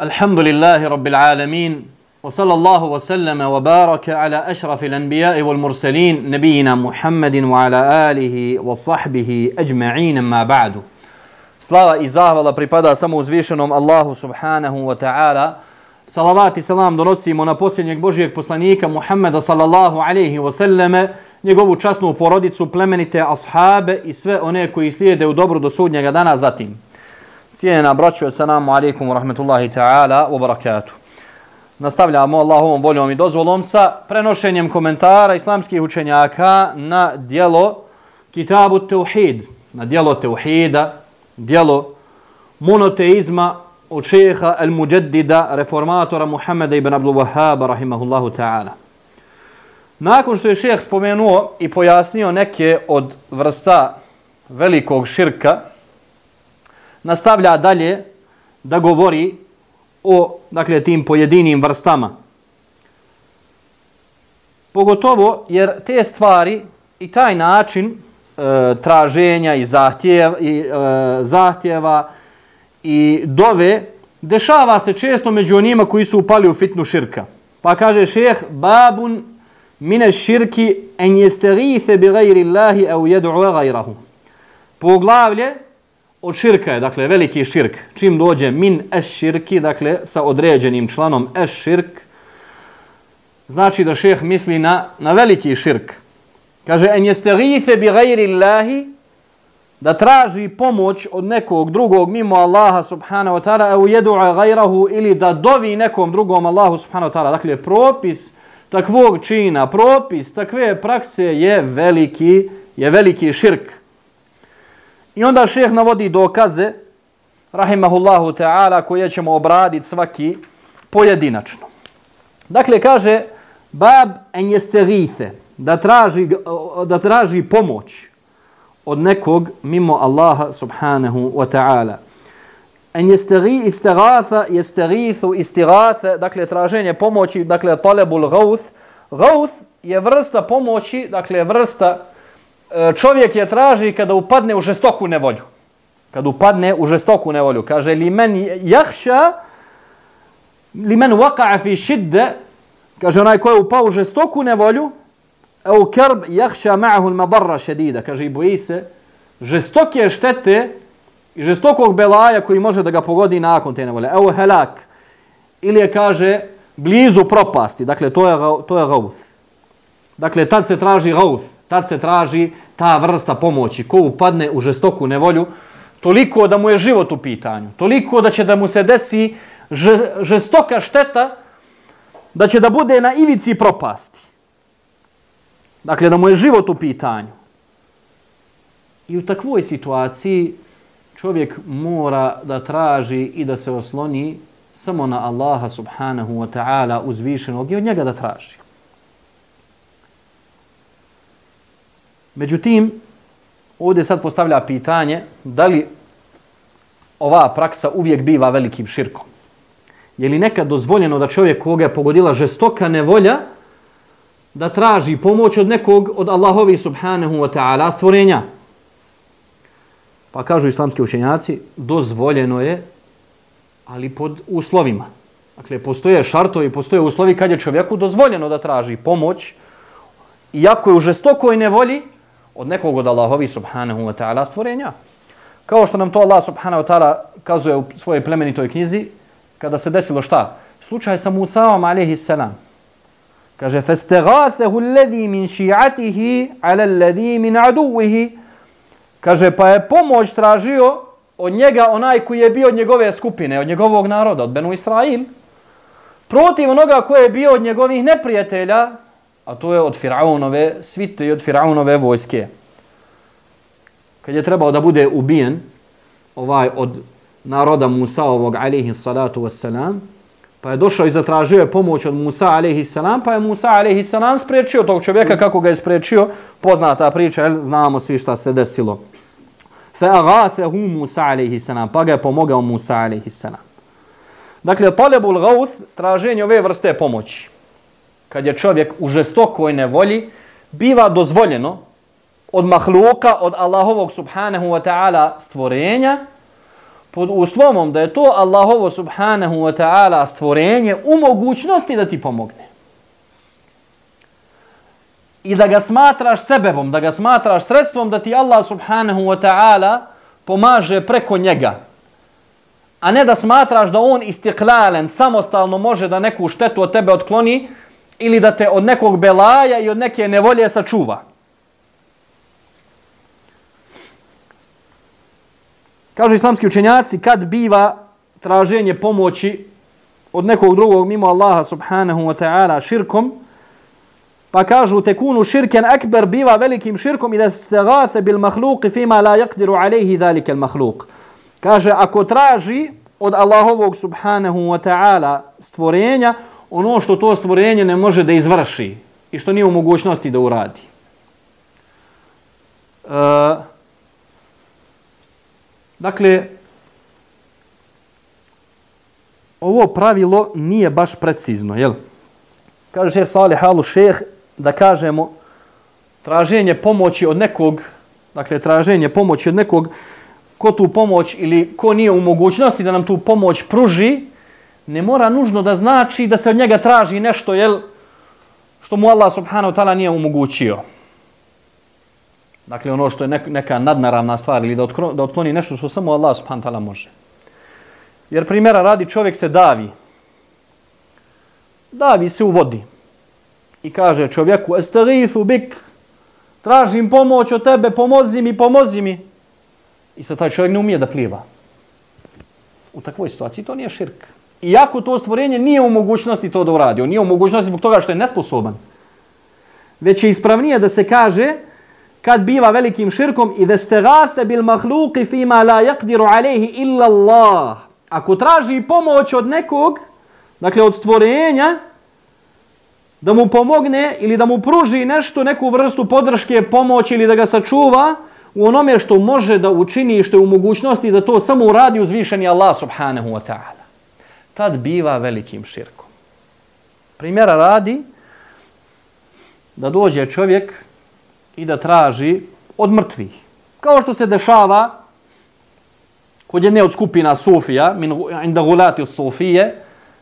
الحمد لله رب العالمين وصلى الله وسلم وبارك على أشرف الأنبياء والمرسلين نبينا محمد وعلى آله وصحبه أجمعين ما بعد Slava i zahvala pripada samo uzvišenom Allahu subhanahu wa ta'ala. Salavat i salam donosimo na posljednjeg Božijeg poslanika Muhammeda sallallahu alaihi wa sallame, njegovu časnu porodicu, plemenite ashabe i sve one koji slijede u dobru do sudnjega dana zatim. Cijena braću, assalamu alaikum wa rahmetullahi ta'ala wa barakatuh. Nastavljamo Allahovom voljom i dozvolom sa prenošenjem komentara islamskih učenjaka na dijelo Kitabu Teuhid, na dijelo Teuhida, dijelo monoteizma od šeha al-Mujaddida, reformatora Muhammeda ibn Abdul Wahhaba, rahimahullahu ta'ala. Nakon što je šeh spomenuo i pojasnio neke od vrsta velikog širka, nastavlja dalje da govori o dakle, tim pojedinim vrstama. Pogotovo jer te stvari i taj način e, traženja i, zahtjev, i e, zahtjeva i dove dešava se često među onima koji su upali u fitnu širka. Pa kaže šeh, babun mine širki en jesterife bi gajri Allahi au jedu'a gajrahu. Poglavlje od širka je, dakle, veliki širk. Čim dođe min es širki, dakle, sa određenim članom es širk, znači da šeh misli na, na veliki širk. Kaže, en jeste gife bi gajri Allahi, da traži pomoć od nekog drugog mimo Allaha subhanahu wa ta'ala, au jedu'a gajrahu, ili da dovi nekom drugom Allahu subhanahu wa ta'ala. Dakle, propis takvog čina, propis takve prakse je veliki, je veliki širk. I onda šeh navodi dokaze, rahimahullahu ta'ala, koje ćemo obraditi svaki pojedinačno. Dakle, kaže, bab en jeste da traži, da traži pomoć od nekog mimo Allaha subhanahu wa ta'ala. En jeste istigatha, jeste githu, istigatha, dakle, traženje pomoći, dakle, talebul gauth. Gauth je vrsta pomoći, dakle, vrsta E, čovjek je traži kada upadne u žestoku nevolju. Kada upadne u žestoku nevolju. Kaže, li men jahša, li men waqa'a fi šidde, kaže, onaj ko je upao u žestoku nevolju, au kerb jahša ma'ahu l-madarra šedida. Kaže, i boji se žestoke štete i žestokog belaja koji može da ga pogodi nakon te nevolje. Au helak. Ili je, kaže, blizu propasti. Dakle, to je, to je gauth. Dakle, tad se traži gauth tad se traži ta vrsta pomoći. Ko upadne u žestoku nevolju, toliko da mu je život u pitanju, toliko da će da mu se desi žestoka šteta, da će da bude na ivici propasti. Dakle, da mu je život u pitanju. I u takvoj situaciji čovjek mora da traži i da se osloni samo na Allaha subhanahu wa ta'ala uzvišenog i od njega da traži. Međutim, ovdje sad postavlja pitanje da li ova praksa uvijek biva velikim širkom. Je li nekad dozvoljeno da čovjek koga je pogodila žestoka nevolja da traži pomoć od nekog od Allahovi subhanahu wa ta'ala stvorenja? Pa kažu islamski učenjaci, dozvoljeno je, ali pod uslovima. Dakle, postoje šartovi, postoje uslovi kad je čovjeku dozvoljeno da traži pomoć, iako je u žestokoj nevolji, od nekog od Allahovi subhanahu wa ta'ala stvorenja. Kao što nam to Allah subhanahu wa ta'ala kazuje u svojej plemenitoj knjizi, kada se desilo šta? Slučaj sa Musaom alaihi salam. Kaže, فَاسْتَغَاثَهُ الَّذِي مِنْ شِيعَتِهِ عَلَى الَّذِي مِنْ عَدُوِهِ Kaže, pa je pomoć tražio od njega onaj koji je bio od njegove skupine, od njegovog naroda, od Benu Israil, protiv onoga koji je bio od njegovih neprijatelja, a to je od Firaunove svite i od Firaunove vojske. Kad je trebao da bude ubijen ovaj od naroda Musa ovog alaihi salatu wassalam, pa je došao i zatražio je pomoć od Musa alaihi salam, pa je Musa alaihi salam spriječio tog čovjeka kako ga je spriječio, poznata priča, jel, znamo svi šta se desilo. Fa aghathahu Musa alaihi salam, pa ga je pomogao Musa alaihi salam. Dakle, talebul gauth, traženje ove vrste pomoći kad je čovjek u žestokoj nevolji, biva dozvoljeno od mahluka, od Allahovog subhanahu wa ta'ala stvorenja, pod uslovom da je to Allahovo subhanahu wa ta'ala stvorenje u mogućnosti da ti pomogne. I da ga smatraš sebebom, da ga smatraš sredstvom da ti Allah subhanahu wa ta'ala pomaže preko njega. A ne da smatraš da on istiklalen, samostalno može da neku štetu od tebe otkloni ili da te od nekog belaja i od neke nevolje sačuva. Kažu islamski učenjaci, kad biva traženje pomoći od nekog drugog mimo Allaha subhanahu wa ta'ala širkom, pa kažu tekunu širken akbar biva velikim širkom i da se gase bil mahluki fima la yakdiru alejhi zalike il mahluk. Kaže, ako traži od Allahovog subhanahu wa ta'ala stvorenja, ono što to stvorenje ne može da izvrši i što nije u mogućnosti da uradi. E, Dakle, ovo pravilo nije baš precizno, jel? Kaže šeh Salih Alu šeh da kažemo traženje pomoći od nekog, dakle traženje pomoći od nekog ko tu pomoć ili ko nije u mogućnosti da nam tu pomoć pruži, ne mora nužno da znači da se od njega traži nešto, jel? Što mu Allah subhanahu wa ta'ala nije omogućio. Dakle, ono što je neka nadnaravna stvar ili da, otkro, da otkloni nešto što samo Allah subhanahu ta'ala može. Jer primjera radi čovjek se davi. Davi se u vodi. I kaže čovjeku, estagithu bik, tražim pomoć od tebe, pomozi mi, pomozi mi. I sad taj čovjek ne umije da pliva. U takvoj situaciji to nije širk. Iako to stvorenje nije u mogućnosti to da uradi. On nije u mogućnosti zbog toga što je nesposoban. Već je ispravnije da se kaže, kad biva velikim širkom i da ste bil mahluki fima la yakdiru alejhi illa Allah. Ako traži pomoć od nekog, dakle od stvorenja, da mu pomogne ili da mu pruži nešto, neku vrstu podrške, pomoći ili da ga sačuva u onome što može da učini i što je u mogućnosti da to samo uradi uzvišeni Allah subhanahu wa ta'ala. Tad biva velikim širkom. Primjera radi da dođe čovjek i da traži od mrtvih. Kao što se dešava kod jedne od skupina Sufija, min inda gulati Sufije,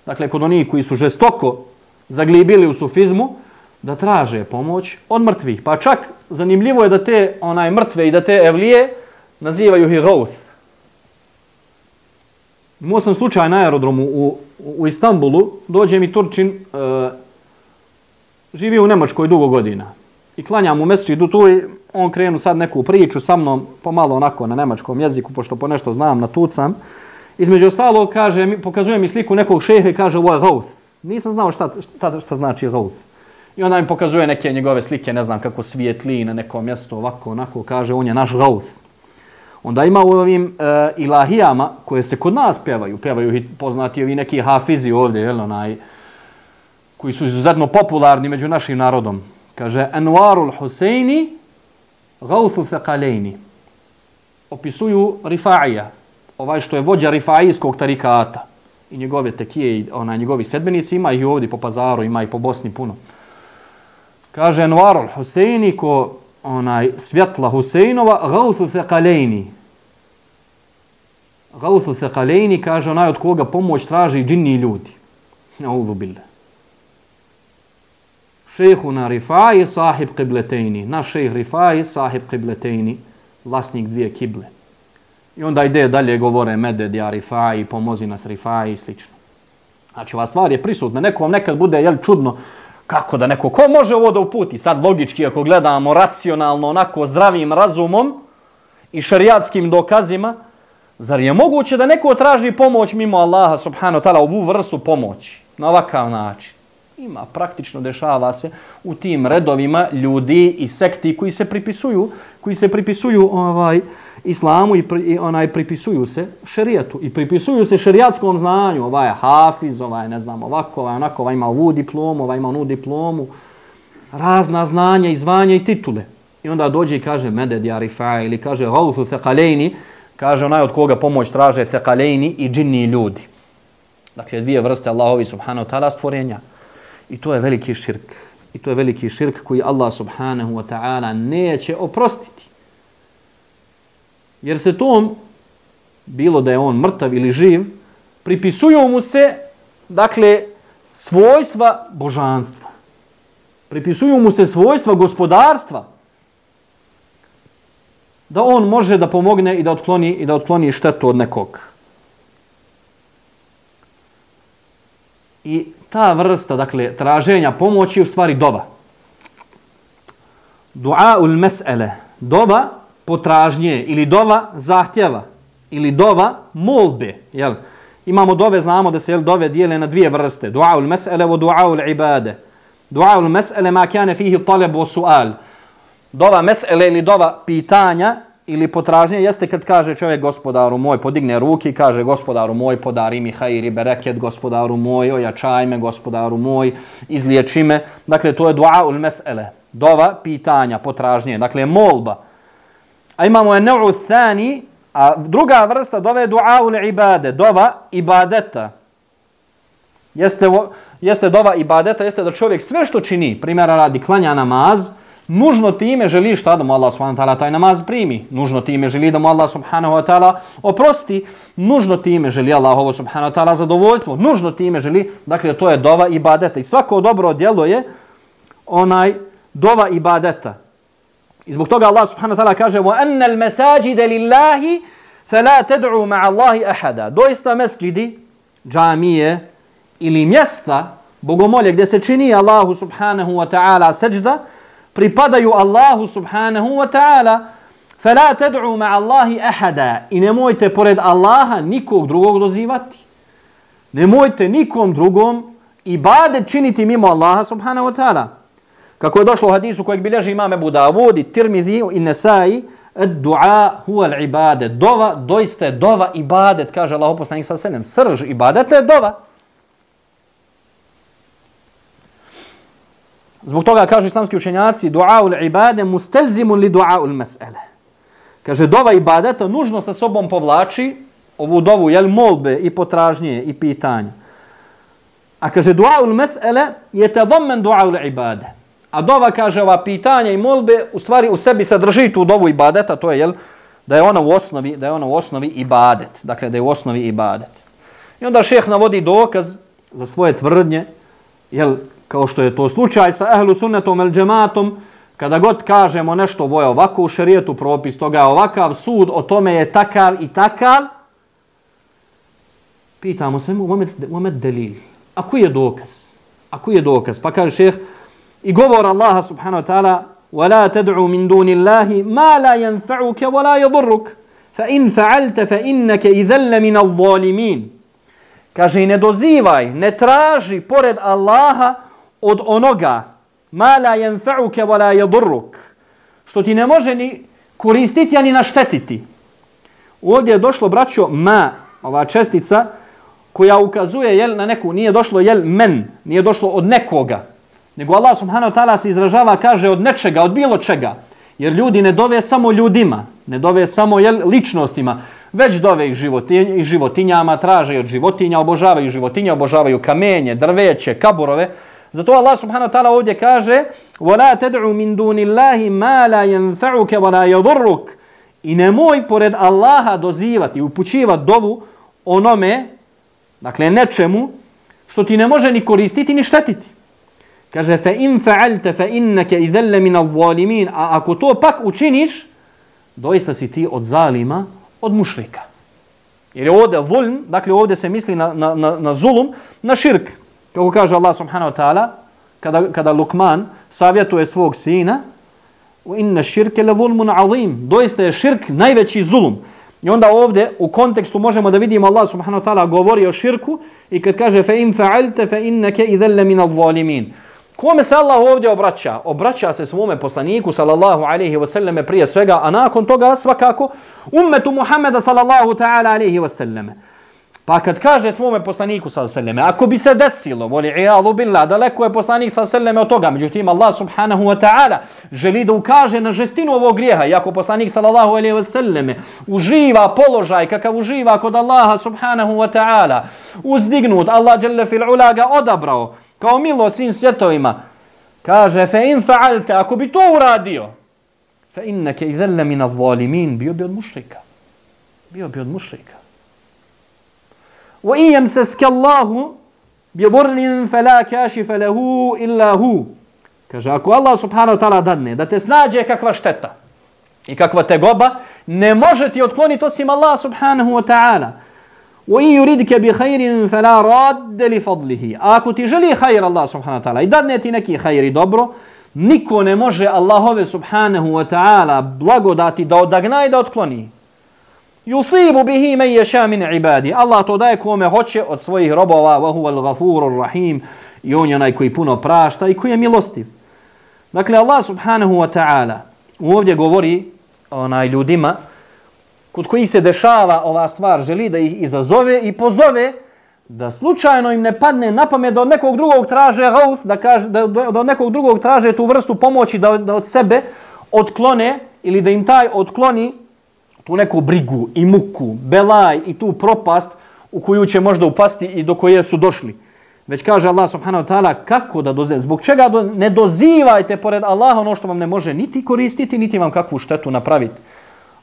dakle kod onih koji su žestoko zaglibili u sufizmu, da traže pomoć od mrtvih. Pa čak zanimljivo je da te onaj mrtve i da te evlije nazivaju ih Gauth. Imao sam slučaj na aerodromu u, u Istanbulu, dođe mi Turčin, uh, živi u Nemačkoj dugo godina i klanjam u mesčidu tu i on krenu sad neku priču sa mnom, pomalo onako na nemačkom jeziku, pošto po nešto znam, na tucam. Između ostalo, kaže, pokazuje mi sliku nekog šeha i kaže, ovo je Gauth. Nisam znao šta, šta, šta znači Gauth. I onda mi pokazuje neke njegove slike, ne znam kako svijetli na nekom mjestu, ovako, onako, kaže, on je naš Gauth. Onda ima u ovim e, ilahijama koje se kod nas pjevaju, pjevaju i poznati ovi neki hafizi ovdje, jel, onaj, koji su izuzetno popularni među našim narodom. Kaže, Anwarul Huseini, Gauthu Fekalejni. Opisuju Rifaija, ovaj što je vođa Rifaijskog tarikata. I njegove tekije, i onaj, njegovi sedbenici, ima ih ovdje po pazaru, ima i po Bosni puno. Kaže, Anwarul Huseini, ko onaj svjetla Huseinova, Gauthu Fekalejni. Gauthu Fekalejni, kaže, onaj od koga pomoć traži džinni ljudi. Audhu billah šehuna Rifai, sahib qibletejni. Naš šeh Rifai, sahib qibletejni, vlasnik dvije kible. I onda ide dalje govore meded ja Rifai, pomozi nas Rifai i slično. Znači, ova stvar je prisutna. Neko vam nekad bude jel, čudno kako da neko, ko može ovo da uputi? Sad logički, ako gledamo racionalno, onako zdravim razumom i šariatskim dokazima, zar je moguće da neko traži pomoć mimo Allaha subhanahu wa ta'ala, ovu vrstu pomoći na ovakav način? Ima, praktično dešava se u tim redovima ljudi i sekti koji se pripisuju, koji se pripisuju ovaj islamu i, pri, i onaj pripisuju se šerijatu i pripisuju se šerijatskom znanju. Ovaj je hafiz, ovaj ne znam ovako, ovaj onako, ovaj ima ovu diplomu, ovaj ima onu diplomu. Razna znanja i zvanja i titule. I onda dođe i kaže meded Jarifa ili kaže gaufu thekalejni, kaže onaj od koga pomoć traže thekalejni i džinni ljudi. Dakle, dvije vrste Allahovi subhanahu ta'ala stvorenja. I to je veliki širk. I to je veliki širk koji Allah subhanahu wa ta'ala neće oprostiti. Jer se tom bilo da je on mrtav ili živ, pripisuju mu se, dakle, svojstva božanstva. Pripisuju mu se svojstva gospodarstva. Da on može da pomogne i da otkloni, i da otkloni štetu od nekog. I ta vrsta, dakle, traženja pomoći u stvari doba. Dua ul mes'ele. Doba potražnje ili dova zahtjeva ili dova molbe. Jel? Imamo dove, znamo da se jel, dove dijele na dvije vrste. Dua ul mes'ele vo dua ul ibade. Dua ul mes'ele ma kjane fihi taleb o sual. Dova mes'ele ili dova pitanja ili potražnje jeste kad kaže čovjek gospodaru moj, podigne ruki i kaže gospodaru moj, podari mi hajri bereket, gospodaru moj, ojačaj me, gospodaru moj, izliječi me. Dakle, to je dua ul mes'ele. Dova, pitanja, potražnje. Dakle, molba. A imamo je nev'u thani, a druga vrsta dove je dua ul ibade, dova ibadeta. Jeste, jeste dova ibadeta, jeste da čovjek sve što čini, primjera radi klanja namaz, nužno time želi šta da mu Allah subhanahu wa ta'ala taj namaz primi. Nužno time želi da mu Allah subhanahu wa ta'ala oprosti. Nužno time želi Allah ovo subhanahu wa ta'ala zadovoljstvo. Nužno time želi, dakle to je dova ibadeta. I svako dobro djelo je onaj dova ibadeta. I zbog toga Allah subhanahu wa ta'ala kaže وَأَنَّ الْمَسَاجِدَ لِلَّهِ فَلَا تَدْعُوا مَعَ اللَّهِ أَحَدًا Doista mesđidi, džamije ili mjesta bogomolje gdje se čini Allahu subhanahu wa ta'ala seđda, pripadaju Allahu subhanahu wa ta'ala فَلَا تَدْعُوا مَعَ اللَّهِ أَحَدًا I nemojte pored Allaha nikog drugog dozivati. Nemojte nikom drugom ibadet činiti mimo Allaha subhanahu wa ta'ala. Kako je došlo u hadisu kojeg bilježi imam Ebu Davud i Tirmizi i Nesai, Dua huwa al-ibadet. Dova, doista je dova ibadet, kaže Allah poslanik sa senem. Srž ibadeta je dova. Zbog toga kažu islamski učenjaci, dua ul ibade mustelzimun li dua ul mes'ele. Kaže, dova ibadeta nužno sa sobom povlači ovu dovu, jel, molbe i potražnje i pitanja. A kaže, dua ul mes'ele je te dua ul ibade. A dova, kaže, ova pitanja i molbe u stvari u sebi sadrži tu dovu ibadeta, to je, jel, da je ona u osnovi, da je ona u osnovi ibadet. Dakle, da je u osnovi ibadet. I onda šeh navodi dokaz za svoje tvrdnje, jel, kao što je to slučaj sa ehlu sunnetom el džematom, kada god kažemo nešto ovo je ovako u šerijetu propis, toga je ovakav sud, o tome je takav i takav, pitamo se mu, umet delil, a koji je dokaz? A koji je dokaz? Pa kaže šeheh, i govor Allaha subhanahu wa ta'ala, وَلَا تَدْعُوا مِن دُونِ اللَّهِ مَا لَا يَنْفَعُكَ وَلَا يَضُرُّكَ فَإِنْ فَعَلْتَ فَإِنَّكَ إِذَلَّ مِنَ الظَّالِمِينَ Kaže, ne dozivaj, ne traži pored Allaha od onoga ma la yanfa'uka wa la yadurruk što ti ne može ni koristiti ani naštetiti ovdje je došlo braćo ma ova čestica koja ukazuje jel na neku nije došlo jel men nije došlo od nekoga nego Allah subhanahu wa ta'ala se izražava kaže od nečega od bilo čega jer ljudi ne dove samo ljudima ne dove samo jel ličnostima već dove ih životinj, i životinjama traže od životinja obožavaju životinje obožavaju kamenje drveće kaburove Zato Allah subhanahu wa ta'ala ovdje kaže وَلَا تَدْعُ مِن دُونِ اللَّهِ مَا لَا يَنْفَعُكَ وَلَا يَضُرُّكَ I nemoj pored Allaha dozivati, upućivati dovu onome, dakle nečemu, što ti ne može ni koristiti ni štetiti. Kaže fa in fa'alta fa innaka idhalla min adh-dhalimin. A ako to pak učiniš, doista si ti od zalima, od mušrika. Jer ovde zulm, dakle ovde se misli na na na na zulum, na širk. Kako kaže Allah subhanahu wa ta'ala, kada kada Lukman savjetuje svog sina, wa inna ash-shirka la zulmun 'azim. Doista je širk najveći zulum. I onda ovde u kontekstu možemo da vidimo Allah subhanahu wa ta'ala govori o širku i kad kaže fa in fa'alta fa innaka idhalla min adh-dhalimin. Kome se Allah ovdje obraća? Obraća se svome poslaniku sallallahu alaihi wasallam, prije svega, a nakon toga svakako ummetu Muhammeda sallallahu ta'ala alaihi wasallam. Pa kad kaže svome poslaniku sa selleme, ako bi se desilo, voli i'alu billah, daleko je poslanik sa selleme od toga, međutim Allah subhanahu wa ta'ala želi da ukaže na žestinu ovog grijeha, iako poslanik sallallahu alaihi wasallame uživa položaj kakav uživa kod Allaha subhanahu wa ta'ala, uzdignut, Allah jalla fil ula ga odabrao, kao milo svim svjetovima, kaže, fe in fa'alte, ako bi to uradio, fe inneke izelle min al-zalimin, bio bi od mušrika bio bi od mušrika. Wa in yamsaska Allahu bi dhurrin fala kashifa lahu illa hu. Kaže ako Allah subhanahu wa ta'ala dadne da te snađe kakva šteta i kakva tegoba, ne može ti otkloniti osim Allah subhanahu wa ta'ala. Wa in yuridka bi khairin fala radd li fadlihi. Ako ti želi khair Allah subhanahu wa ta'ala i dadne ti neki khair i dobro, niko ne može Allahove subhanahu wa ta'ala blagodati da odagna i da otkloni. Yusibu bihi man yasha min ibadi. Allah to daje kome hoće od svojih robova, wa huwa al-ghafurur rahim. I on je onaj koji puno prašta i koji je milostiv. Dakle, Allah subhanahu wa ta'ala ovdje govori onaj ljudima kod kojih se dešava ova stvar, želi da ih izazove i pozove da slučajno im ne padne na pamet da od nekog drugog traže gauf, da, kaže, da, da od nekog drugog traže tu vrstu pomoći da, da od sebe otklone ili da im taj otkloni tu neku brigu i muku, belaj i tu propast u koju će možda upasti i do koje su došli. Već kaže Allah subhanahu wa ta'ala kako da doze, zbog čega do, ne dozivajte pored Allaha ono što vam ne može niti koristiti, niti vam kakvu štetu napraviti.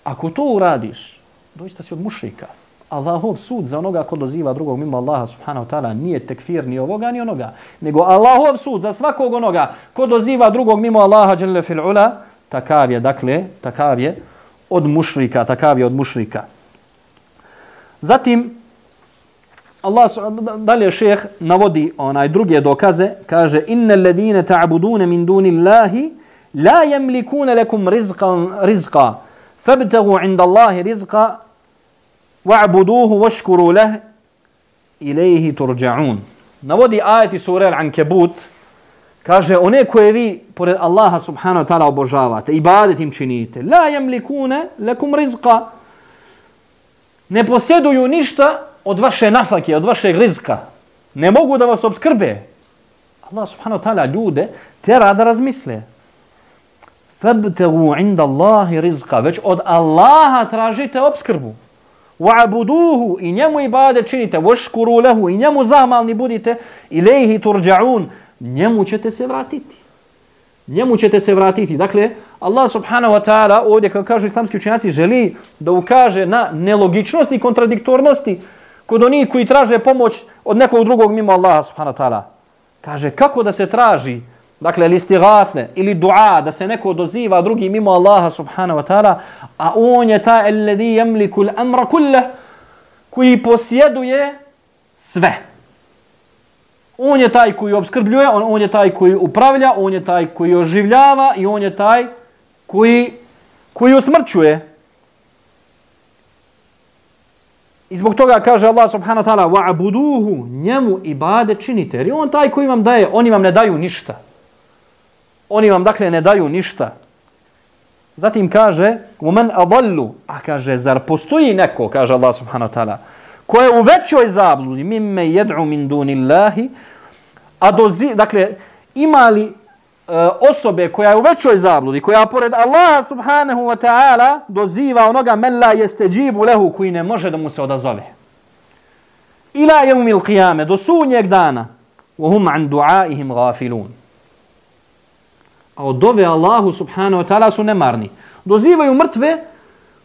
Ako to uradiš, doista si od mušrika. Allahov sud za onoga ko doziva drugog mimo Allaha subhanahu wa ta'ala nije tekfir ni ovoga ni onoga. Nego Allahov sud za svakog onoga ko doziva drugog mimo Allaha dželle fil ula, takav je, dakle, takav je od mušrika, takav je od mušrika. Zatim, Allah dalje šejh navodi onaj druge dokaze, kaže innal ladina ta'budun min dunillahi la yamlikuna lakum rizqan rizqa فابتغوا عند الله رزقا wa'buduhu washkuru lah ilayhi turja'un. Navodi ajeti sure Al-Ankabut kaže one koje vi pored Allaha subhanahu wa ta'ala obožavate, ibadet im činite, la yamlikuna lekum rizqa ne posjeduju ništa od vaše nafake, od vašeg rizka. Ne mogu da vas obskrbe. Allah subhanahu wa ta'ala ljude tera da razmisle. Fabtagu inda Allahi rizka. Već od Allaha tražite obskrbu. Wa'buduhu i njemu ibade činite. Washkuru lehu i njemu zahmalni budite. Ilaihi turja'un. Njemu ćete se vratiti. Njemu ćete se vratiti. Dakle, Allah subhanahu wa ta'ala ovdje, kao kažu islamski učenjaci, želi da ukaže na nelogičnosti i kontradiktornosti kod onih koji traže pomoć od nekog drugog mimo Allaha subhanahu wa ta'ala. Kaže, kako da se traži, dakle, listigatne ili dua, da se neko doziva drugi mimo Allaha subhanahu wa ta'ala, a on je ta alladhi yamliku al-amra kullah, koji posjeduje sve. On je taj koji obskrbljuje, on, on je taj koji upravlja, on je taj koji oživljava i on je taj koji, koji usmrćuje. I zbog toga kaže Allah subhanahu wa ta'ala wa'buduhu njemu ibade činite. Jer on taj koji vam daje, oni vam ne daju ništa Oni vam dakle ne daju ništa. Zatim kaže وَمَنْ أَضَلُّ A kaže, zar postoji neko, kaže Allah subhanahu wa ta'ala, ko je u većoj zabludi, mimme jed'u min duni Allahi, a dozi, dakle, imali E, osobe koja je u većoj zabludi, koja pored Allaha subhanahu wa ta'ala doziva onoga men la jeste džibu lehu koji ne može da mu se odazove. Ila jevmil qiyame, do sunnjeg dana, uhum an duaihim gafilun. A od dove Allahu subhanahu wa ta'ala su nemarni. Dozivaju mrtve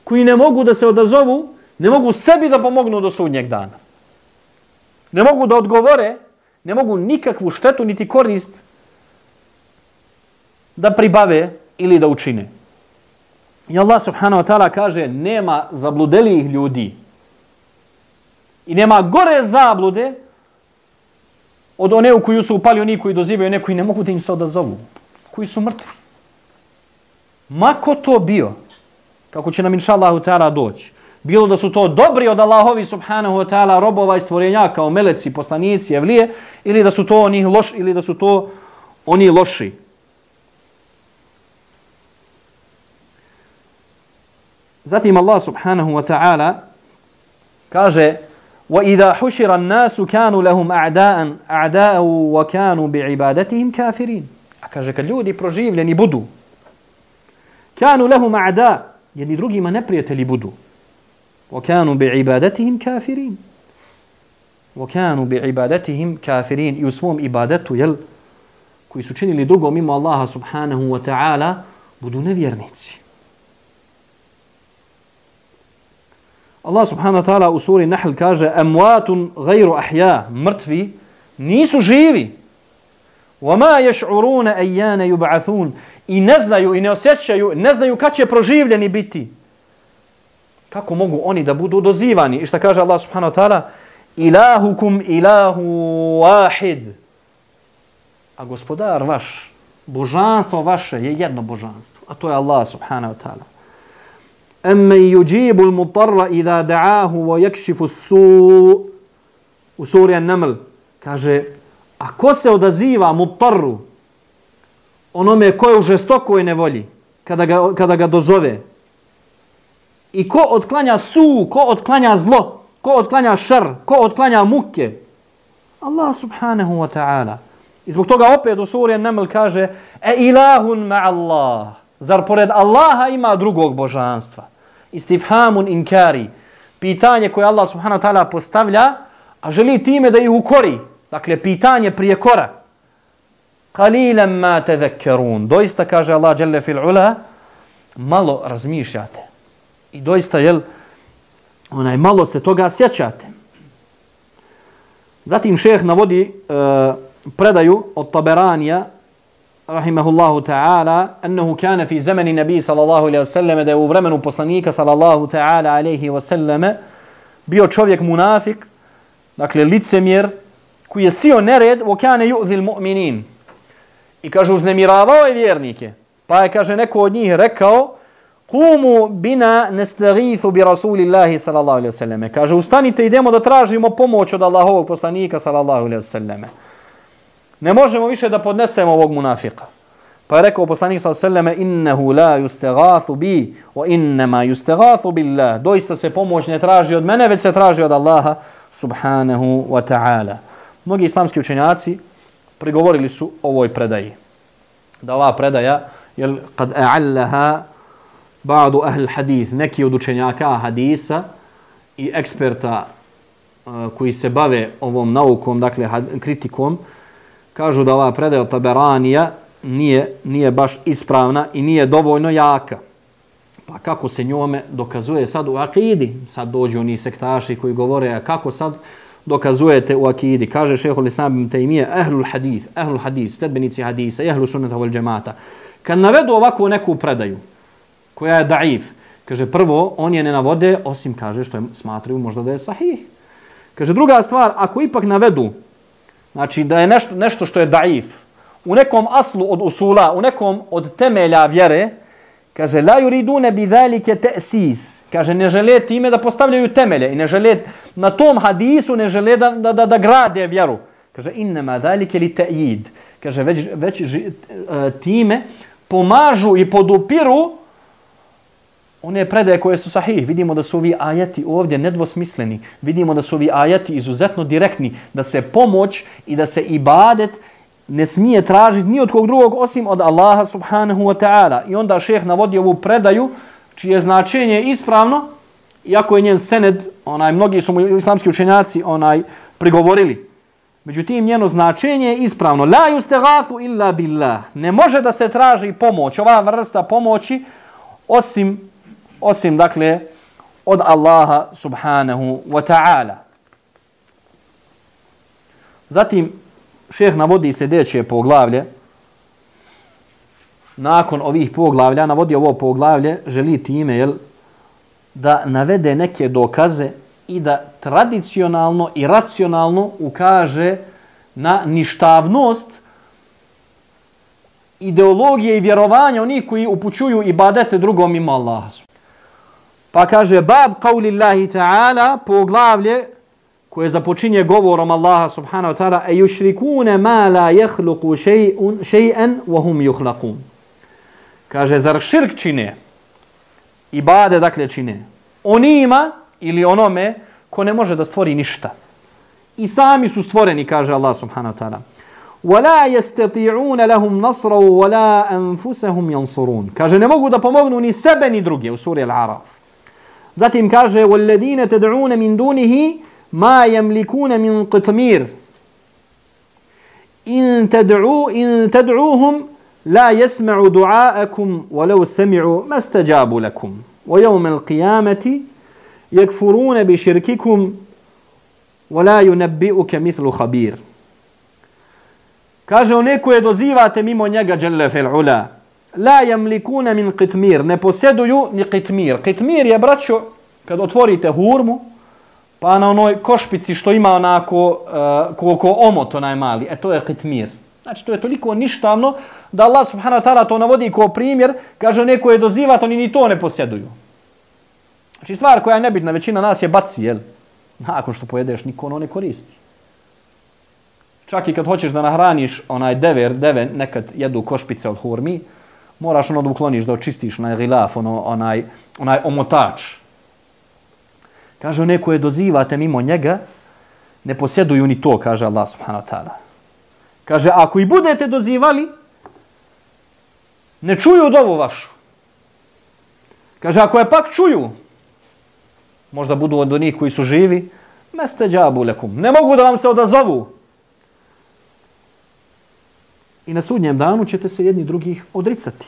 koji ne mogu da se odazovu, ne mogu sebi da pomognu do sudnjeg dana. Ne mogu da odgovore, ne mogu nikakvu štetu niti korist da pribave ili da učine. I Allah subhanahu wa ta'ala kaže nema zabludelijih ljudi i nema gore zablude od one u koju su upali oni koji dozivaju neko i ne mogu da im se odazovu Koji su mrtvi. Mako to bio, kako će nam inša Allahu ta'ala doći, bilo da su to dobri od Allahovi subhanahu wa ta'ala robova i stvorenja kao meleci, poslanici, evlije, ili da su to oni loš, ili da su to oni loši. Zatim Allah subhanahu wa ta'ala kaže وَإِذَا حُشِرَ النَّاسُ كَانُوا لَهُمْ أَعْدَاءً أَعْدَاءً وَكَانُوا بِعِبَادَتِهِمْ كَافِرِينَ A kaže kad ljudi proživljeni budu كَانُوا لَهُمْ أَعْدَاءً jedni drugima neprijatelji budu وَكَانُوا بِعِبَادَتِهِمْ كَافِرِينَ وَكَانُوا بِعِبَادَتِهِمْ كَافِرِينَ i u svom ibadetu jel, koji su činili drugom mimo Allaha subhanahu wa ta'ala budu nevjernici Allah subhanahu wa ta'ala u suri Nahl kaže Amwatun gajru ahja, mrtvi, nisu živi. وَمَا يَشْعُرُونَ أَيَّانَ يُبْعَثُونَ I ne znaju i ne osjećaju, ne znaju kad će proživljeni biti. Kako mogu oni da budu dozivani? I što kaže Allah subhanahu wa ta'ala Ilahukum ilahu wahid. A gospodar vaš, božanstvo vaše je jedno božanstvo. A to je Allah subhanahu wa ta'ala. أَمَّنْ يُجِيبُ الْمُطَرَّ إِذَا دَعَاهُ وَيَكْشِفُ السُّوء U suri An-Naml kaže A ko se odaziva mutarru onome ko je u žestokoj nevolji kada ga, kada ga dozove? I ko otklanja su, ko otklanja zlo, ko otklanja šr, ko otklanja muke? Allah subhanahu wa ta'ala. I zbog toga opet u suri Naml kaže e ilahun ma'allah. Zar pored Allaha ima drugog božanstva? Istifhamun inkari. Pitanje koje Allah subhanahu wa ta'ala postavlja a želi time da ih ukori. Dakle, pitanje prije kora. Qalilan ma tezekkerun. Doista kaže Allah dželle fil ula, malo razmišljate. I doista jel onaj malo se toga sjećate. Zatim šeheh navodi e, predaju od Taberanija rahimahullahu ta'ala ennehu kane fi zemeni nabi sallallahu alaihi ve da je u vremenu poslanika sallallahu ta'ala alaihi ve bio čovjek munafik dakle licemjer koji je sio nered u kane yu'zil mu'minin. I kaže, uznemiravao je vjernike. Pa je, kaže, neko od njih rekao, Kumu bina nestagithu bi Rasulillahi sallallahu alaihi wasallam. Kaže, ustanite, idemo da tražimo pomoć od Allahovog poslanika sallallahu alaihi wasallam. Ne možemo više da podnesemo ovog munafika. Pa je rekao poslanik sallallahu alaihi wasallam, innehu la yustagathu bi, wa innema yustagathu billah. Doista se pomoć ne traži od mene, već se traži od Allaha subhanahu wa ta'ala. Mnogi islamski učenjaci prigovorili su ovoj predaji. Da ova predaja, jel, kad a'allaha ba'du ahl hadith, neki od učenjaka hadisa i eksperta uh, koji se bave ovom naukom, dakle kritikom, kažu da ova predaja od Taberanija nije, nije baš ispravna i nije dovoljno jaka. Pa kako se njome dokazuje sad u akidi? Sad dođu oni sektaši koji govore kako sad dokazujete u akidi. Kaže šehol Islam ibn Taymiye, ehlul hadith, ehlul hadith, sledbenici hadisa, ehlul sunnata wal džemata. Kad navedu ovako neku predaju, koja je daif, kaže prvo, on je ne navode, osim kaže što je smatraju možda da je sahih. Kaže druga stvar, ako ipak navedu, znači da je nešto, nešto što je daif, u nekom aslu od usula, u nekom od temelja vjere, kaže la yuriduna bi zalika ta'sis kaže ne žele time da postavljaju temelje i ne žele na tom hadisu ne žele da da, da, da grade vjeru. Kaže inma dalike li ta'yid kaže već već ži, e, time pomažu i podupiru one predaje koje su sahih. Vidimo da su ovi ajati ovdje nedvosmisleni. Vidimo da su ovi ajati izuzetno direktni da se pomoć i da se ibadet ne smije tražiti ni od kog drugog osim od Allaha subhanahu wa ta'ala. I onda šeheh navodi ovu predaju čije značenje ispravno, iako je njen sened, onaj, mnogi su mu islamski učenjaci onaj, prigovorili. Međutim, njeno značenje je ispravno. La yustegathu illa billah. Ne može da se traži pomoć, ova vrsta pomoći, osim, osim dakle, od Allaha subhanahu wa ta'ala. Zatim, šeh navodi sljedeće poglavlje. Nakon ovih poglavlja, navodi ovo poglavlje, želi time jel, da navede neke dokaze i da tradicionalno i racionalno ukaže na ništavnost ideologije i vjerovanja onih koji upućuju ibadete drugom ima Allaha. Pa kaže, bab qavlillahi ta'ala, poglavlje koje započinje govorom Allaha subhanahu wa ta'ala e yushrikune ma la yakhluqu shay'un shay'an wa hum yukhlaqun kaže zar širk čine ibade dakle čine onima ili onome ko ne može da stvori ništa i sami su stvoreni kaže Allah subhanahu wa ta'ala ولا يستطيعون لهم نصرا ولا انفسهم ينصرون kaže ne mogu da pomognu ni sebe ni druge u suri al-araf zatim kaže والذين تدعون من دونه ma yamlikuna min qitmir in tad'u in tad'uhum La yasma'u du'a'akum walau sami'u mastajabu lakum. Wa yawm al-qiyamati yakfuruna bi shirkikum wala yunabbi'uka mithlu khabir. Kaže neko je dozivate mimo njega dželle fel'ula. La yamlikuna min qitmir, ne poseduju ni qitmir. Qitmir je braćo, kad otvorite hurmu, pa na onoj košpici što ima onako uh, koliko omot onaj mali, e to je qitmir. Znači to je toliko ništavno da Allah subhanahu wa ta'ala to navodi kao primjer, kaže, neko je dozivat, oni ni to ne posjeduju. Znači, stvar koja je nebitna, većina nas je baci, jel? Nakon što pojedeš, niko ono ne koristi. Čak i kad hoćeš da nahraniš onaj dever, deve nekad jedu košpice od hurmi, moraš ono da ukloniš, da očistiš onaj gilaf, ono, onaj, onaj omotač. Kaže, neko je dozivate mimo njega, ne posjeduju ni to, kaže Allah subhanahu wa ta'ala. Kaže, ako i budete dozivali, ne čuju dovu vašu. Kaže, ako je pak čuju, možda budu od onih koji su živi, meste džabu lekum. Ne mogu da vam se odazovu. I na sudnjem danu ćete se jedni drugih odricati.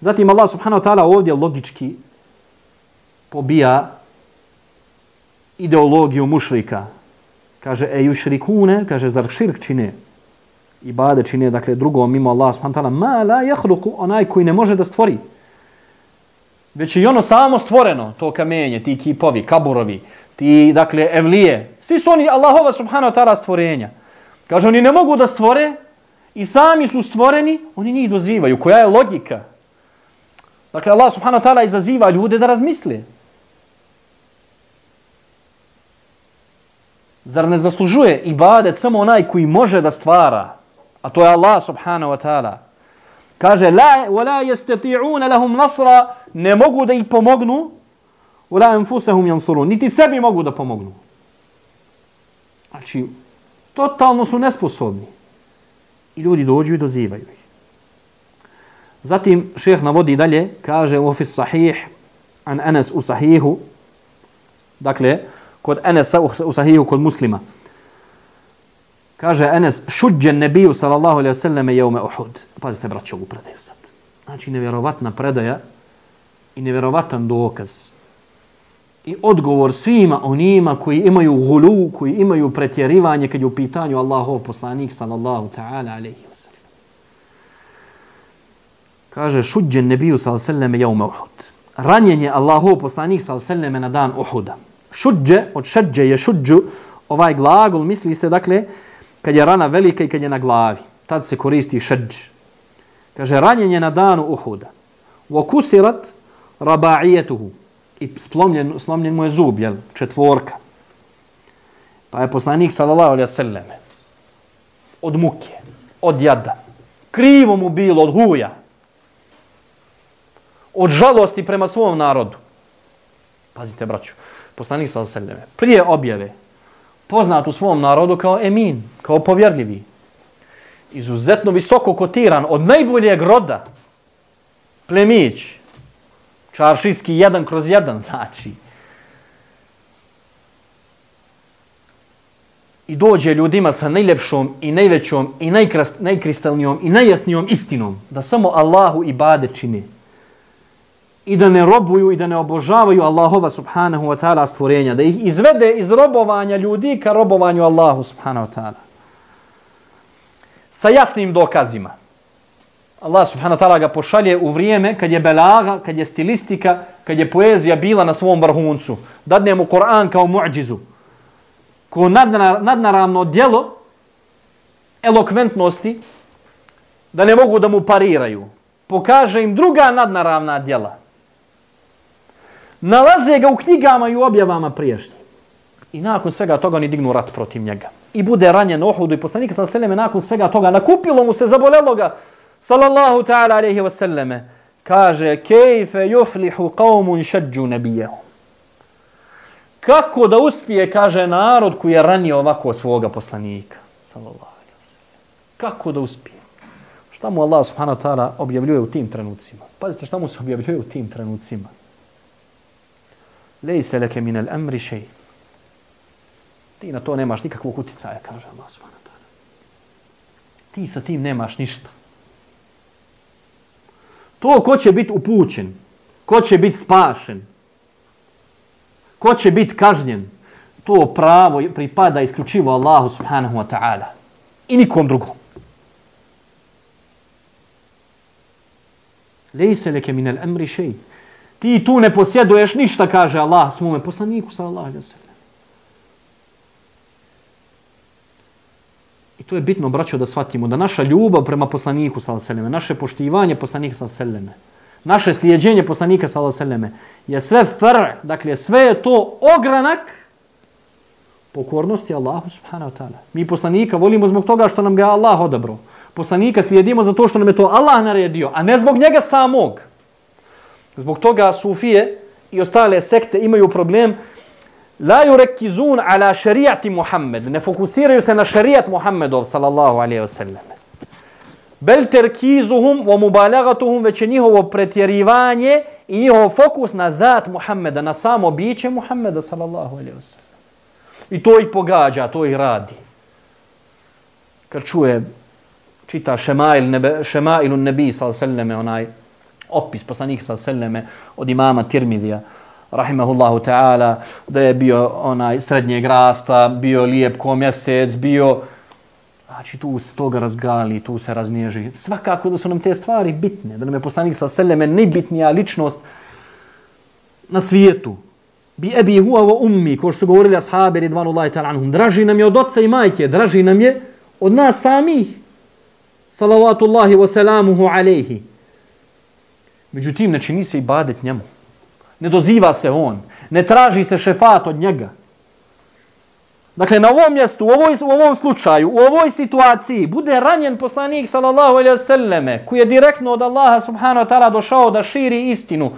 Zatim Allah subhanahu wa ta'ala ovdje logički pobija ideologiju mušrika. Kaže, e jušrikune, kaže, zar širk čine? Ibade čine, dakle, drugom mimo Allah subhanahu wa ta'ala, ma la jahluku, onaj koji ne može da stvori. Već i ono samo stvoreno, to kamenje, ti kipovi, kaburovi, ti, dakle, evlije. Svi su oni Allahova subhanahu wa ta'ala stvorenja. Kaže, oni ne mogu da stvore, i sami su stvoreni, oni njih dozivaju. Koja je logika? Dakle, Allah subhanahu wa ta'ala izaziva ljude da razmisle. Zar ne zaslužuje ibadet samo onaj koji može da stvara? A to je Allah subhanahu wa ta'ala. Kaže, la, wa la jesteti'una lahum nasra, ne mogu da ih pomognu, wa la enfusahum niti sebi mogu da pomognu. Znači, totalno su nesposobni. I ljudi dođu i dozivaju ih. Zatim šeheh navodi dalje, kaže u ofis sahih, an Anas u sahihu, dakle, kod Anasa u sahihu kod muslima. Kaže Enes, šuđen nebiju sallallahu alaihi sallam jeume uhud. Pazite, braći, ovu predaju sad. Znači, nevjerovatna predaja i nevjerovatan dokaz. I odgovor svima onima koji imaju gulu, koji imaju pretjerivanje kad je u pitanju Allahov poslanik sallallahu ta'ala alaihi wa sallam. Kaže, šuđen nebiju sallallahu alaihi wa sallam jeume uhud. Ranjen je Allahov poslanik sallallahu alaihi sallam na dan uhuda. Šuđe, od šeđe je šuđu, ovaj glagol misli se, dakle, kad je rana velika i kad je na glavi. Tad se koristi šedž. Kaže, ranjen je na danu uhuda. Vokusirat raba'ijetuhu i slomljen, slomljen mu je zub, jel, četvorka. Pa je poslanik sallallahu alaihi sallam od muke, od jada, krivo mu bilo od huja, od žalosti prema svom narodu. Pazite, braću, poslanik sallallahu alaihi sallam prije objave poznat u svom narodu kao emin, kao povjerljivi, izuzetno visoko kotiran, od najboljeg roda, plemić, čaršijski jedan kroz jedan, znači. I dođe ljudima sa najljepšom i najvećom i najkrast, najkristalnijom i najjasnijom istinom da samo Allahu i bade čini. I da ne robuju i da ne obožavaju Allahova subhanahu wa ta'ala stvorenja. Da ih izvede iz robovanja ljudi ka robovanju Allahu subhanahu wa ta'ala. Sa jasnim dokazima. Allah subhanahu wa ta'ala ga pošalje u vrijeme kad je belaga, kad je stilistika, kad je poezija bila na svom vrhuncu. Dadne mu Koran kao muđizu. Ko nadnaravno djelo elokventnosti da ne mogu da mu pariraju. Pokaže im druga nadnaravna djela. Nalaze ga u knjigama i u objavama priješnji. I nakon svega toga oni dignu rat protiv njega. I bude ranjen Ohudu i poslanika sa seleme nakon svega toga nakupilo mu se, zabolelo ga sallallahu ta'ala alaihi wa sallame, kaže, kejfe juflihu qavmun šadju nebijehu. Kako da uspije, kaže narod koji je ranio ovako svoga poslanika. Sallallahu alaihi wa sallam. Kako da uspije? Šta mu Allah subhanahu ta'ala objavljuje u tim trenucima? Pazite šta mu se objavljuje u tim trenucima. Lejse leke minel amri šej. Ti na to nemaš nikakvog uticaja, kaže Allah subhanahu ta'ala. Ti sa tim nemaš ništa. To ko će biti upućen, ko će biti spašen, ko će biti kažnjen, to pravo pripada isključivo Allahu subhanahu wa ta'ala i nikom drugom. Lejse leke min al amri šej. Ti tu ne posjeduješ ništa, kaže Allah svome poslaniku sallallahu Allah. I to je bitno, braćo, da shvatimo da naša ljubav prema poslaniku sallallahu Allah, naše poštivanje poslanika sallallahu Allah, naše slijedjenje poslanika sallallahu Allah, je sve fr, dakle sve je to ogranak pokornosti Allahu subhanahu wa ta'ala. Mi poslanika volimo zbog toga što nam ga Allah odabrao. Poslanika slijedimo za to što nam je to Allah naredio, a ne zbog njega samog. Zbog toga sufije i ostale sekte imaju problem la yurakizun ala šarijati Muhammed. Ne fokusiraju se na šarijat Muhammedov sallallahu alaihi wa sallam. Bel terkizuhum wa mubalagatuhum već je njihovo pretjerivanje i njihov fokus na zat Muhammeda, na samo biće Muhammeda sallallahu alaihi wa sallam. I to ih pogađa, to ih radi. Kad čuje, čita Šemail, nebe, šemailun nebi, sallallahu alejhi ve selleme, onaj opis poslanik sa seleme od imama Tirmidija, rahimahullahu ta'ala, da je bio onaj srednjeg rasta, bio lijep ko mjesec, bio... Znači, tu se toga razgali, tu se raznježi. Svakako da su nam te stvari bitne, da nam je poslanik sa seleme najbitnija ličnost na svijetu bi ebi huwa wa ummi, ko su govorili ashabi ridvanullahi ta'ala anhum, draži nam je od oca i majke, draži nam je od nas samih, salavatullahi wa salamuhu alaihi. Međutim, ne čini se ibadet njemu. Ne doziva se on. Ne traži se šefat od njega. Dakle, na ovom mjestu, u, ovoj, u ovom slučaju, u ovoj situaciji, bude ranjen poslanik, sallallahu alaihi wa sallame, koji je direktno od Allaha subhanahu wa ta'ala došao da širi istinu,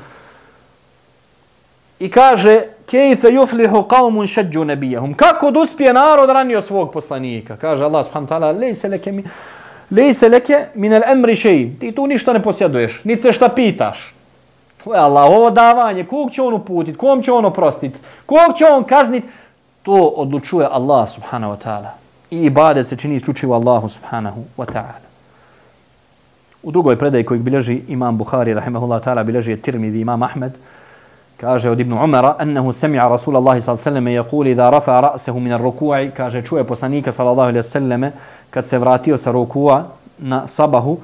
I kaže, kejfe yuflihu qaumun šeđu nebijahum. Kako da uspije narod ranio svog poslanika? Kaže Allah subhanahu wa ta'ala, lejse leke mi... Lejse leke min al emri šeji. Ti tu ništa ne posjeduješ, niti se šta pitaš. To je Allah, ovo davanje, kog će on uputit, kom će on oprostit, kog će on kaznit, to odlučuje Allah subhanahu wa ta'ala. I ibadet se čini isključivo Allahu subhanahu wa ta'ala. U drugoj predaji kojeg bilježi imam Bukhari, rahimahullah ta'ala, bilježi je Tirmidhi, imam Ahmed, kaže od Ibn Umara annahu sami'a Rasulullah sallallahu alejhi ve sellem yaqul idha rafa ra'sahu min ar-ruku'i kaže čuje poslanika sallallahu alejhi ve selleme kad se vratio sa rukua na sabahu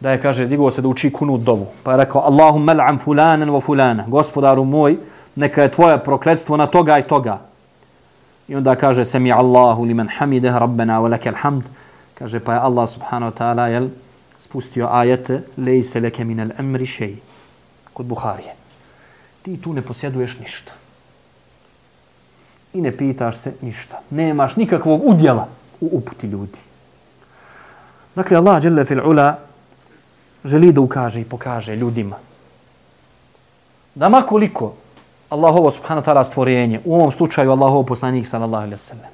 da je kaže digo se da uči kunu dovu pa je rekao Allahumma l'am fulanan wa fulana gospodaru moj neka je tvoje prokletstvo na toga i toga i onda kaže sami Allahu liman hamideh, rabbana wa lakal hamd kaže pa je Allah subhanahu wa ta'ala jel spustio ajete lejse leke minel emri šeji, shay kod Buharije ti tu ne posjeduješ ništa. I ne pitaš se ništa. Nemaš nikakvog udjela u uputi ljudi. Dakle, Allah dželle fil ula želi da ukaže i pokaže ljudima da makoliko Allahovo subhanahu ta'ala stvorenje, u ovom slučaju Allahovo poslanik sallallahu alaihi sallam,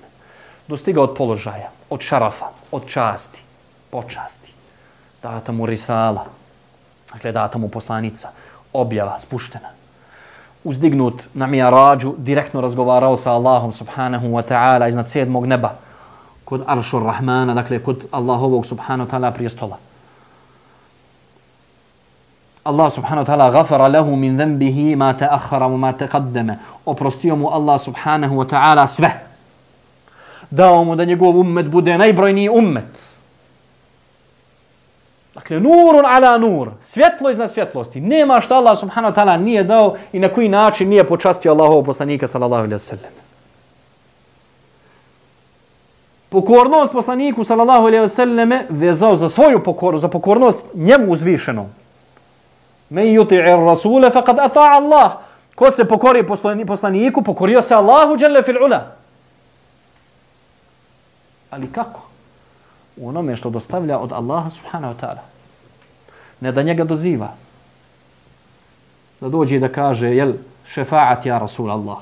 dostiga od položaja, od šarafa, od časti, počasti, data mu risala, dakle data mu poslanica, objava, spuštena, uzdignut na mi'arađu, direktno razgovarao sa Allahom subhanahu wa ta'ala iznad sedmog neba, kod Aršur Rahmana, dakle kod Allahovog subhanahu wa ta'ala prijestola. Allah subhanahu wa ta'ala gafara lehu min dhanbihi ma ta'akhara ma taqaddama. Oprostio mu Allah subhanahu wa ta'ala sve. Dao mu da njegov ummet bude najbrojniji ummet. Dakle, nurun ala nur, svjetlo iznad svjetlosti. Nema što Allah subhanahu wa ta'ala nije dao i na koji način nije počastio Allahov poslanika sallallahu alaihi wa sallam. Pokornost poslaniku sallallahu alejhi ve selleme vezao za svoju pokornost, za pokornost njemu uzvišenom. Men yuti'ir rasule faqad ata'a Allah. Ko se pokori poslaniku, pokorio se Allahu dželle fil ula. Ali kako? u onome što dostavlja od Allaha subhanahu wa ta'ala. Ne da njega doziva. Da dođe da kaže, jel, šefaat ja Rasul Allah.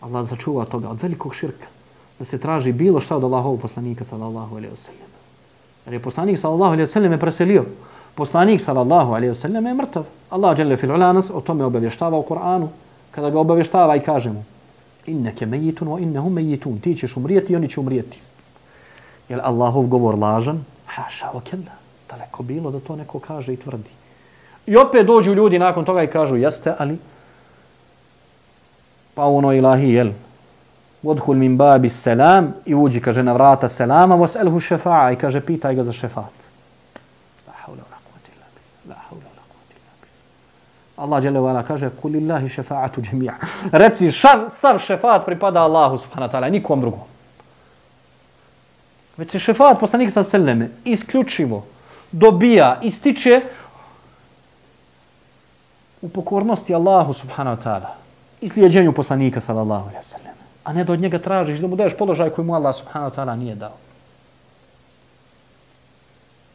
Allah začuva toga od velikog širka. Da se traži bilo šta od Allahovog poslanika sallallahu alaihi ve sellem. Jer je poslanik sallallahu alaihi ve sellem je preselio. Poslanik sallallahu alaihi ve sellem je mrtav. Allah dželle fil ulanas o tome obavještava u Kur'anu. Kada ga obavještava i kaže mu inneke mejitun wa innehum mejitun. Ti ćeš umrijeti i oni će umrijeti. Jel Allahov govor lažan? Haša, okella. Daleko bilo da to neko kaže i tvrdi. I opet dođu ljudi nakon toga i kažu, jeste, ali Pa ono ilahi, jel? Vodhul min babi selam i uđi, kaže, na vrata selama, vos elhu šefa'a i kaže, pitaj ga za šefat. La haula la kuvati illa billah. La haula la kuvati illa billah. Allah jale vala kaže, kulillahi šefa'atu džemija. Reci, šar, sav šefat pripada Allahu subhanahu ta'ala, nikom drugom. Već se šefat poslanika sa seleme isključivo dobija, ističe u pokornosti Allahu subhanahu wa ta'ala i slijedjenju poslanika sallallahu alaihi wa sallam. A ne da od njega tražiš da mu daješ položaj koji mu Allah subhanahu wa ta'ala nije dao.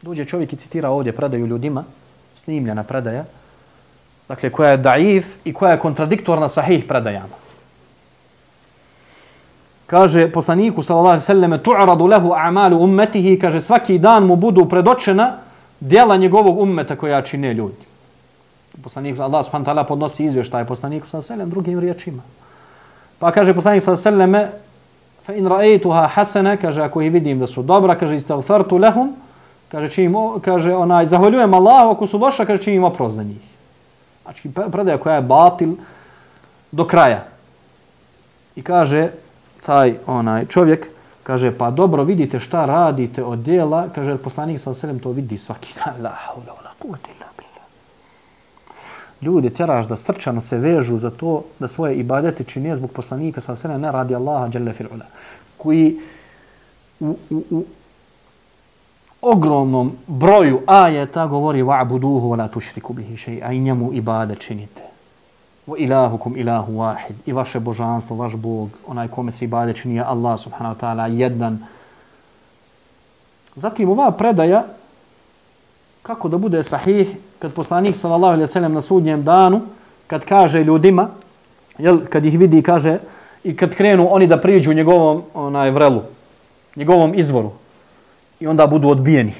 Dođe čovjek i citira ovdje predaju ljudima, snimljena predaja, dakle koja je daif i koja je kontradiktorna sahih predajama. Kaže poslaniku sallallahu alejhi ve selleme tu'radu lahu a'malu ummatihi kaže svaki dan mu budu predočena djela njegovog ummeta koja čine ljudi. Poslanik Allah subhanahu wa taala podnosi izvještaj poslaniku sallallahu alejhi ve sellem drugim riječima. Pa kaže poslanik sallallahu alejhi ve selleme fa in ra'aytuha hasana kaže ako ih vidim da su dobra kaže istaghfartu lahum kaže čim kaže onaj zahvaljujem Allahu ako su loša kaže čim oprost za njih. Znači predaja koja je batil do kraja. I kaže taj onaj čovjek kaže pa dobro vidite šta radite od djela kaže poslanik sa selem to vidi svaki dan la haula wala quwwata ljudi teraš da srčano se vežu za to da svoje ibadete čine zbog poslanika sa sene ne radi Allaha dželle fil ula koji u, u, u ogromnom broju ajeta govori wa'buduhu wa la tushriku bihi shay'a i njemu ibadet činite wa ilahukum ilahu wahid i vaše božanstvo, vaš Bog, onaj kome se ibade čini je Allah subhanahu wa ta'ala jedan. Zatim ova predaja kako da bude sahih kad poslanik sallallahu alejhi ve sellem na sudnjem danu kad kaže ljudima jel kad ih vidi kaže i kad krenu oni da priđu njegovom onaj vrelu njegovom izvoru i onda budu odbijeni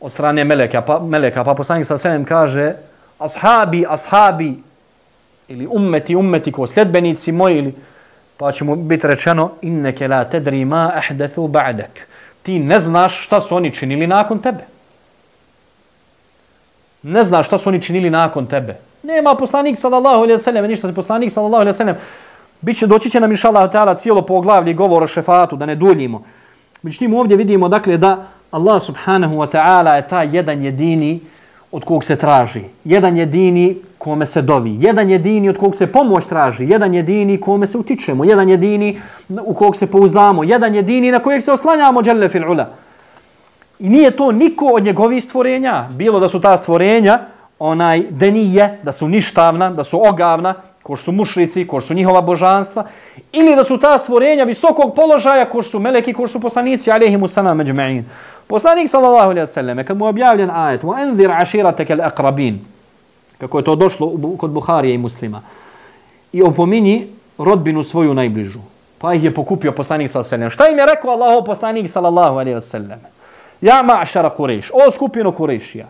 od strane meleka pa meleka pa poslanik sallallahu alejhi ve sellem kaže ashabi, ashabi, ili ummeti, ummeti, ko sledbenici moji, ili, pa će mu biti rečeno, inneke la tedri ma ahdathu ba'dak Ti ne znaš šta su oni činili nakon tebe. Ne zna šta su oni činili nakon tebe. Nema poslanik sallallahu alejhi ve sellem, ništa poslanik sallallahu alejhi ve sellem. Biće doći će nam inshallah ta'ala cijelo poglavlje govor o šefatu, da ne duljimo. Međutim, ovdje vidimo dakle da Allah subhanahu wa ta'ala je taj jedan jedini od kog se traži. Jedan jedini kome se dovi. Jedan jedini od kog se pomoć traži. Jedan jedini kome se utičemo. Jedan jedini u kog se pouzdamo. Jedan jedini na kojeg se oslanjamo. Jelle fil ula. I nije to niko od njegovih stvorenja. Bilo da su ta stvorenja onaj denije, da su ništavna, da su ogavna, ko su mušrici, ko su njihova božanstva, ili da su ta stvorenja visokog položaja, ko su meleki, ko su poslanici, alaihimu salam među'ma'in. Poslanik sallallahu alejhi ve selleme kad mu je objavljen ajet wa anzir ashiratak al-aqrabin kako je to došlo kod Buharije i Muslima i opomini rodbinu svoju najbližu pa ih je pokupio poslanik sallallahu alejhi ve sellem šta im je rekao Allahov poslanik sallallahu alejhi ve sellem Ja ma'šara Kureš, o skupino Kurešija.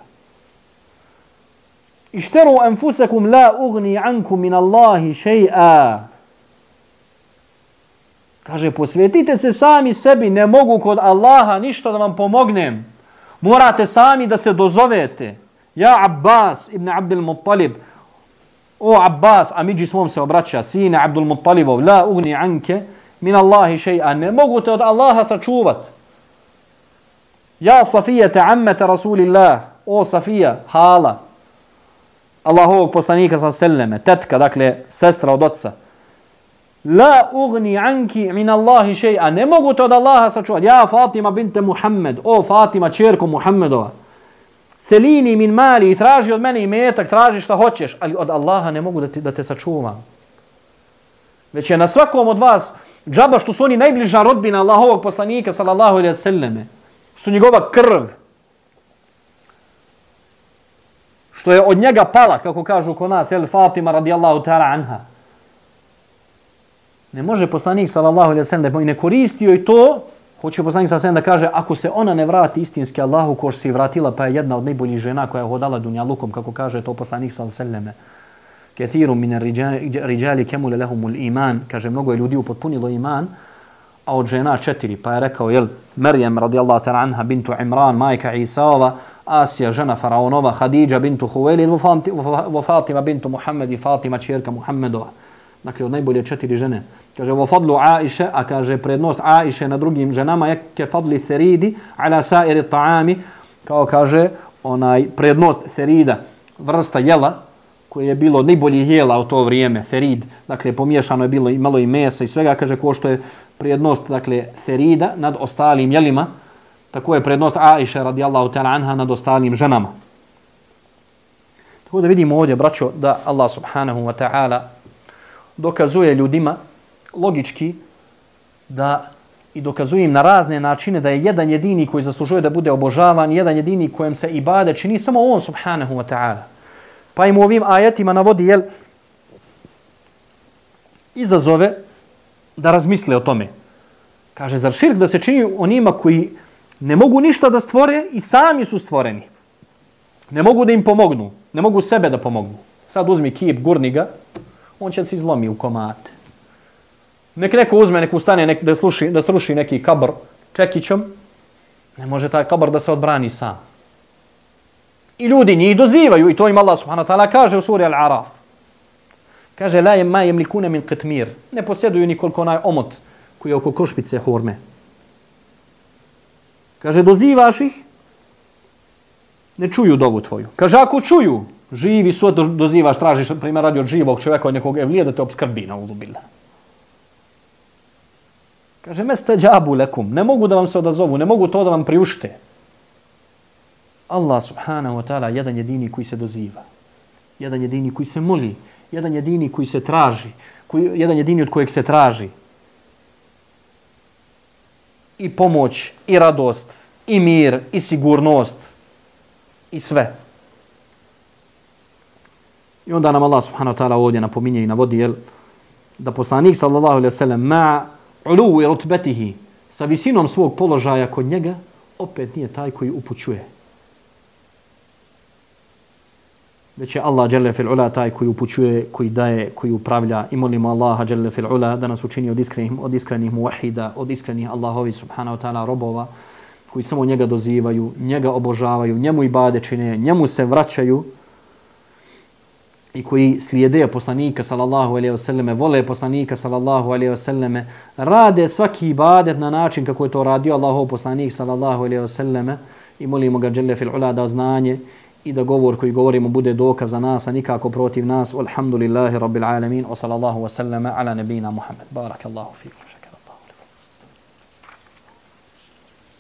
Išteru enfusekum la ugni ankum min Allahi šeja. Kaže, posvetite se sami sebi, ne mogu kod Allaha ništa da vam pomognem. Morate sami da se dozovete. Ja Abbas ibn Abdul Muttalib, o Abbas, a miđi svom se obraća, sine Abdul Muttalibov, la ugni anke min Allahi šeja. Ne mogu te od Allaha sačuvati. Ja Safijete, ammete Rasulillah, o Safija, hala, Allahovog poslanika sa selleme, tetka, dakle, sestra od oca, La ugni anki min Allahi še'a. Ne mogu to od Allaha sačuvati. Ja Fatima binte Muhammed. O Fatima čerko Muhammedova. Selini min mali i traži od mene i traži šta hoćeš. Ali od Allaha ne mogu da, ti, da te sačuvam. Već je na svakom od vas džaba što su oni najbliža rodbina Allahovog poslanika sallallahu alaihi sallame. Su njegova krv. Što je od njega pala, kako kažu kod nas, el Fatima radijallahu ta'ala anha. Ne može poslanik sallallahu alejhi ve sellem da ne koristio i to hoće poslanik sallallahu da kaže ako se ona ne vrati istinski Allahu ko se vratila pa je jedna od najboljih žena koja je hodala dunjalukom kako kaže to poslanik sallallahu alejhi ve sellem kathiru min ar-rijali kamul lahum al-iman kaže mnogo je ljudi upotpunilo iman a od žena četiri pa je rekao jel Merjem radijallahu ta'ala anha bintu Imran majka Isaova Asija žena faraonova Khadija bintu Khuwailid vo Fatima bintu Muhammed i Fatima čjerka Muhammedova dakle od najbolje četiri žene. Kaže vo fadlu Aisha, a kaže prednost Aisha na drugim ženama je ke fadli seridi ala sairi ta'ami, kao kaže onaj prednost serida, vrsta jela koje je bilo najbolji jela u to vrijeme, serid, dakle pomiješano je bilo i malo i mesa i svega, kaže ko što je prednost, dakle, Ferida nad ostalim jelima, tako je prednost Aisha radijallahu ta'ala anha nad ostalim ženama. Tako da vidimo ovdje, braćo, da Allah subhanahu wa ta'ala dokazuje ljudima logički da i dokazuje im na razne načine da je jedan jedini koji zaslužuje da bude obožavan, jedan jedini kojem se ibade čini samo on subhanahu wa ta'ala. Pa im ovim ajetima navodi jel, izazove da razmisle o tome. Kaže, zar širk da se čini onima koji ne mogu ništa da stvore i sami su stvoreni. Ne mogu da im pomognu. Ne mogu sebe da pomognu. Sad uzmi kip, gurni ga, on će se izlomi u komate. Nek neko uzme, nek ustane nek, da, sluši, da sruši neki kabr čekićom, ne može taj kabr da se odbrani sam. I ljudi njih dozivaju i to im Allah subhanahu wa ta'ala kaže u suri Al-Araf. Kaže, la jem ma jem likune min qitmir. Ne posjeduju nikoliko onaj omot koji je oko košpice horme. Kaže, dozivaš ih, ne čuju dovu tvoju. Kaže, ako čuju, živi su, dozivaš, tražiš, primjer, radi od živog čovjeka, od nekog evlije, da te obskrbi na ulubila. Kaže, meste džabu lekum, ne mogu da vam se odazovu, ne mogu to da vam priušte. Allah subhanahu wa ta'ala, jedan jedini koji se doziva, jedan jedini koji se moli, jedan jedini koji se traži, koji, jedan jedini od kojeg se traži i pomoć, i radost, i mir, i sigurnost, i sve. I onda nam Allah subhanahu wa ta'ala ovdje napominje i navodi jel, da poslanik sallallahu alaihi wa sallam ma ulu i rutbetihi sa visinom svog položaja kod njega opet nije taj koji upućuje. Već je Allah dželle fil ula taj koji upućuje, koji daje, koji upravlja. I molimo Allaha dželle fil ula da nas učini od iskrenih, od iskrenih muwahida, od iskrenih Allahovi subhanahu wa ta'ala robova koji samo njega dozivaju, njega obožavaju, njemu ibade čine, njemu se vraćaju i koji slijede poslanika sallallahu alejhi ve selleme, vole poslanika sallallahu alejhi ve selleme, rade svaki ibadet na način kako je to radio Allahov poslanik sallallahu alejhi ve selleme i molimo ga dželle fil ula da znanje i da govor koji govorimo bude dokaz za nas, a nikako protiv nas. Alhamdulillahi rabbil alamin. Wa sallallahu wa sallama ala nabina Muhammad. Barakallahu fikum.